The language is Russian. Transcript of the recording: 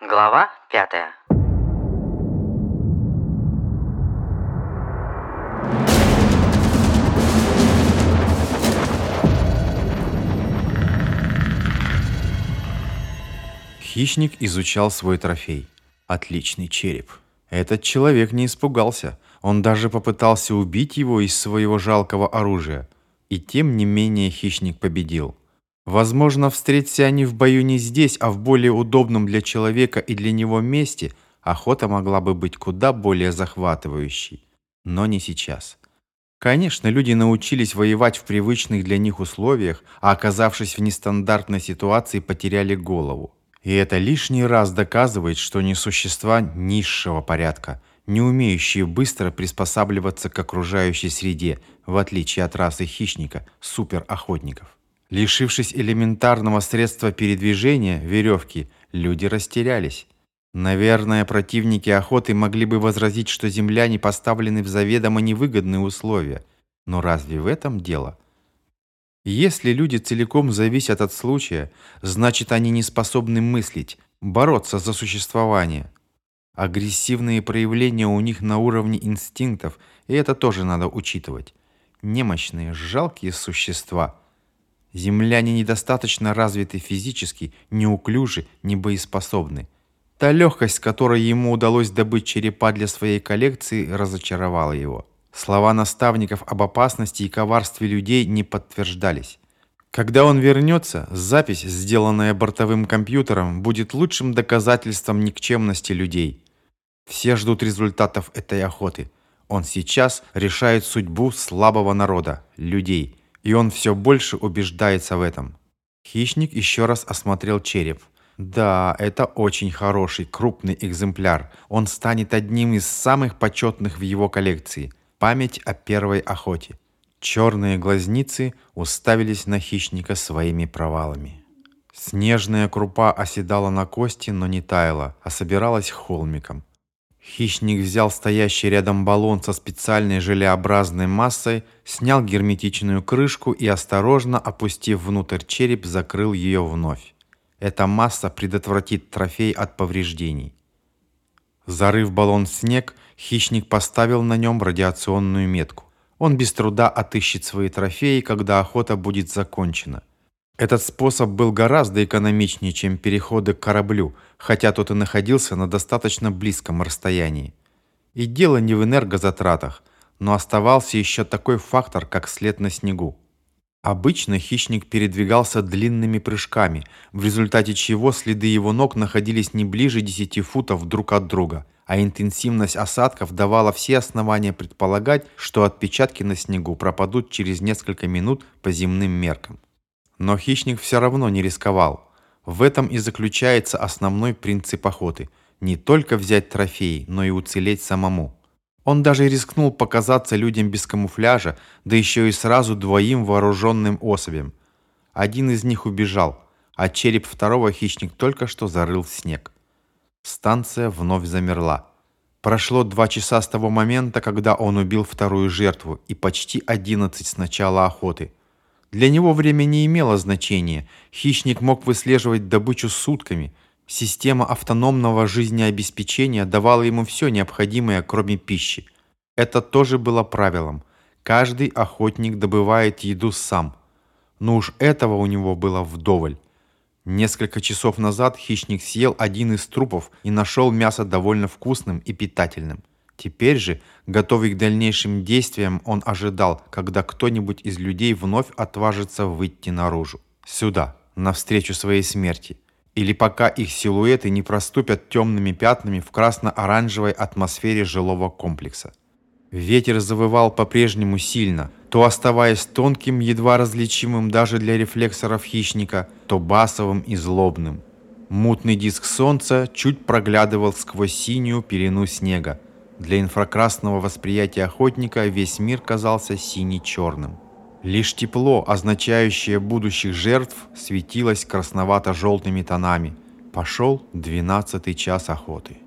Глава пятая. Хищник изучал свой трофей. Отличный череп. Этот человек не испугался. Он даже попытался убить его из своего жалкого оружия. И тем не менее хищник победил. Возможно, встреться они в бою не здесь, а в более удобном для человека и для него месте, охота могла бы быть куда более захватывающей. Но не сейчас. Конечно, люди научились воевать в привычных для них условиях, а оказавшись в нестандартной ситуации, потеряли голову. И это лишний раз доказывает, что не существа низшего порядка, не умеющие быстро приспосабливаться к окружающей среде, в отличие от расы хищника, суперохотников. Лишившись элементарного средства передвижения, веревки, люди растерялись. Наверное, противники охоты могли бы возразить, что земляне поставлены в заведомо невыгодные условия. Но разве в этом дело? Если люди целиком зависят от случая, значит они не способны мыслить, бороться за существование. Агрессивные проявления у них на уровне инстинктов, и это тоже надо учитывать. Немощные, жалкие существа – Земляне недостаточно развиты физически, неуклюжи, не боеспособны. Та легкость, которой ему удалось добыть черепа для своей коллекции, разочаровала его. Слова наставников об опасности и коварстве людей не подтверждались. Когда он вернется, запись, сделанная бортовым компьютером, будет лучшим доказательством никчемности людей. Все ждут результатов этой охоты. Он сейчас решает судьбу слабого народа, людей – и он все больше убеждается в этом. Хищник еще раз осмотрел череп. Да, это очень хороший, крупный экземпляр. Он станет одним из самых почетных в его коллекции. Память о первой охоте. Черные глазницы уставились на хищника своими провалами. Снежная крупа оседала на кости, но не таяла, а собиралась холмиком. Хищник взял стоящий рядом баллон со специальной желеобразной массой, снял герметичную крышку и, осторожно опустив внутрь череп, закрыл ее вновь. Эта масса предотвратит трофей от повреждений. Зарыв баллон в снег, хищник поставил на нем радиационную метку. Он без труда отыщет свои трофеи, когда охота будет закончена. Этот способ был гораздо экономичнее, чем переходы к кораблю, хотя тот и находился на достаточно близком расстоянии. И дело не в энергозатратах, но оставался еще такой фактор, как след на снегу. Обычно хищник передвигался длинными прыжками, в результате чего следы его ног находились не ближе 10 футов друг от друга, а интенсивность осадков давала все основания предполагать, что отпечатки на снегу пропадут через несколько минут по земным меркам. Но хищник все равно не рисковал. В этом и заключается основной принцип охоты. Не только взять трофей, но и уцелеть самому. Он даже рискнул показаться людям без камуфляжа, да еще и сразу двоим вооруженным особям. Один из них убежал, а череп второго хищник только что зарыл в снег. Станция вновь замерла. Прошло два часа с того момента, когда он убил вторую жертву, и почти одиннадцать с начала охоты – для него время не имело значения. Хищник мог выслеживать добычу сутками. Система автономного жизнеобеспечения давала ему все необходимое, кроме пищи. Это тоже было правилом. Каждый охотник добывает еду сам. Но уж этого у него было вдоволь. Несколько часов назад хищник съел один из трупов и нашел мясо довольно вкусным и питательным. Теперь же, готовый к дальнейшим действиям, он ожидал, когда кто-нибудь из людей вновь отважится выйти наружу. Сюда, навстречу своей смерти. Или пока их силуэты не проступят темными пятнами в красно-оранжевой атмосфере жилого комплекса. Ветер завывал по-прежнему сильно, то оставаясь тонким, едва различимым даже для рефлексоров хищника, то басовым и злобным. Мутный диск солнца чуть проглядывал сквозь синюю пелену снега, для инфракрасного восприятия охотника весь мир казался сине-черным. Лишь тепло, означающее будущих жертв, светилось красновато-желтыми тонами. Пошел двенадцатый час охоты.